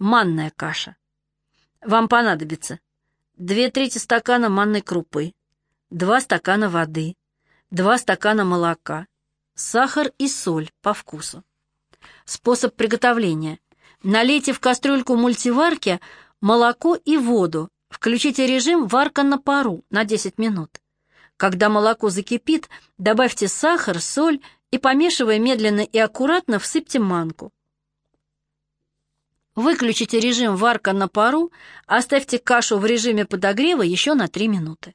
Манная каша. Вам понадобится 2 трети стакана манной крупы, 2 стакана воды, 2 стакана молока, сахар и соль по вкусу. Способ приготовления. Налейте в кастрюльку мультиварки молоко и воду, включите режим варка на пару на 10 минут. Когда молоко закипит, добавьте сахар, соль и, помешивая медленно и аккуратно, всыпьте манку. Выключите режим варка на пару, оставьте кашу в режиме подогрева еще на 3 минуты.